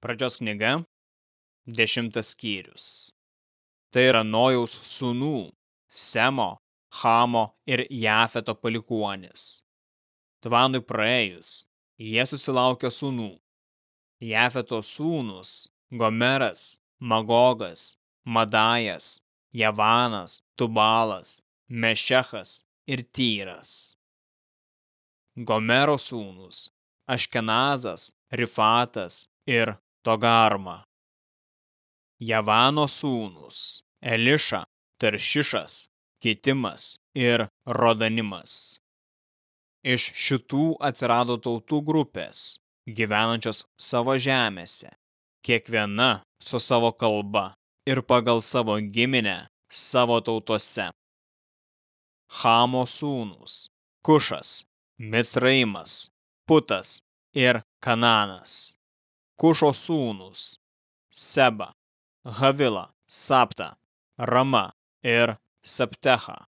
Pradžios knyga, dešimtas skyrius. Tai yra Nojaus sūnų, Semo, Hamo ir Jafeto palikuonis. Tvanui praėjus, jie susilaukė sūnų. Jafeto sūnus – Gomeras, Magogas, Madajas, Javanas, Tubalas, Mešechas ir Tyras. Gomero sūnus – Aškenazas, Rifatas ir Togarma. Javano sūnus – Eliša, Taršišas, Kitimas ir Rodanimas. Iš šitų atsirado tautų grupės, gyvenančios savo žemėse, kiekviena su savo kalba ir pagal savo giminę savo tautose. Hamo sūnus – Kušas, Micraimas, Putas ir Kananas. Kušo sūnus – Seba, Havila, Sapta, Rama ir Saptecha.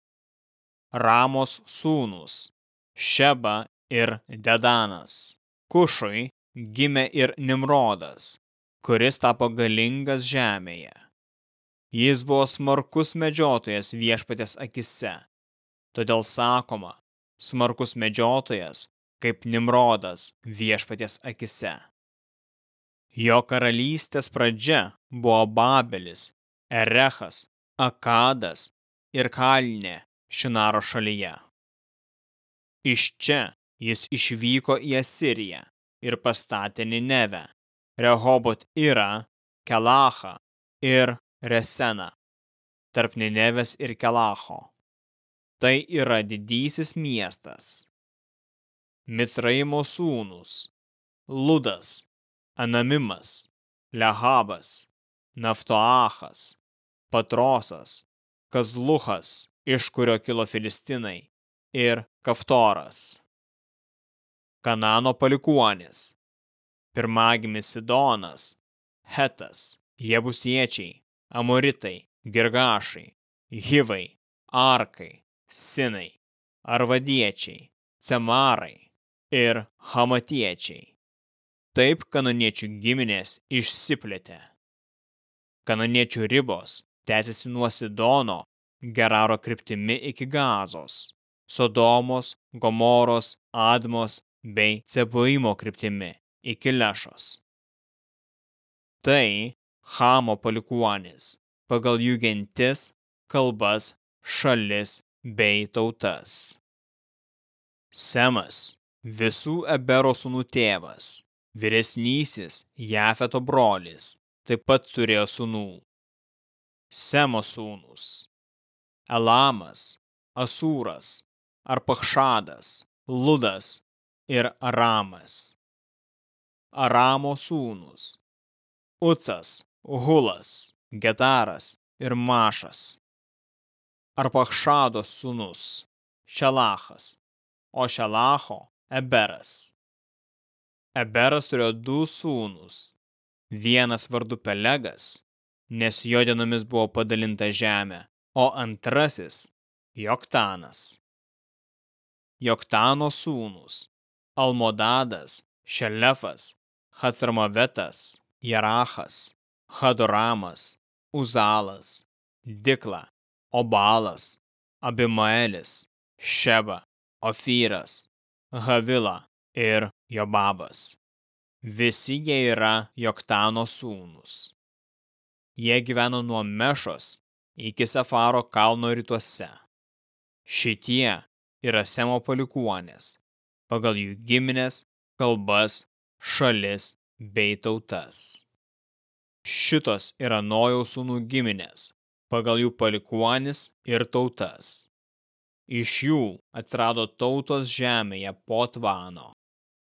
Ramos sūnus – Šeba ir Dedanas. Kušui gimė ir Nimrodas, kuris tapo galingas žemėje. Jis buvo smarkus medžiotojas viešpatės akise. Todėl sakoma, smarkus medžiotojas, kaip Nimrodas viešpatės akise. Jo karalystės pradžia buvo Babelis, Erechas, Akadas ir Kalnė Šinaro šalyje. Iš čia jis išvyko į Asiriją ir pastatė Ninevę, Rehobot Ira, Kelachą ir Reseną, tarp Ninevės ir Kelacho. Tai yra didysis miestas. Micraimo sūnus, Ludas, Anamimas, Lehabas, Naftoachas, Patrosas, Kazluhas, iš kurio kilo Filistinai, ir Kaftoras. Kanano palikuonis, pirmagimis Sidonas, Hetas, Jebusiečiai, Amoritai, Girgašai, Hivai, Arkai, Sinai, Arvadiečiai, Cemarai ir Hamatiečiai. Taip kanoniečių giminės išsiplėtė. Kanoniečių ribos tęsiasi nuo Sidono, Geraro kryptimi iki Gazos, Sodomos, Gomoros, Admos bei Cebuimo kryptimi iki Lešos. Tai Hamo palikuonis pagal jų gentis, kalbas, šalis bei tautas. Semas visų Ebero sūnų tėvas Vyresnysis Jafeto brolis taip pat turėjo sūnų. Semo sūnus – Elamas, Asūras, Arpachšadas, Ludas ir Aramas. Aramo sūnus – Ucas, Hulas, Getaras ir Mašas. Arpachšados sūnus – Šelachas, o Šelacho – Eberas. Eberas turėjo du sūnus. Vienas vardu Pelegas, nes jo dienomis buvo padalinta žemė, o antrasis – Joktanas. Joktano sūnus – Almodadas, Šelefas, Hatsarmavetas, Jarachas, Hadoramas, Uzalas, Dikla, Obalas, Abimaelis, Šeba, Ofyras, Havila ir Jobabas. Visi jie yra Joktano sūnus. Jie gyveno nuo Mešos iki Safaro kalno rytuose. Šitie yra Semo palikuonės, pagal jų giminės, kalbas, šalis bei tautas. Šitos yra Nojaus sūnų giminės, pagal jų palikuonis ir tautas. Iš jų atsirado tautos žemėje po tvano.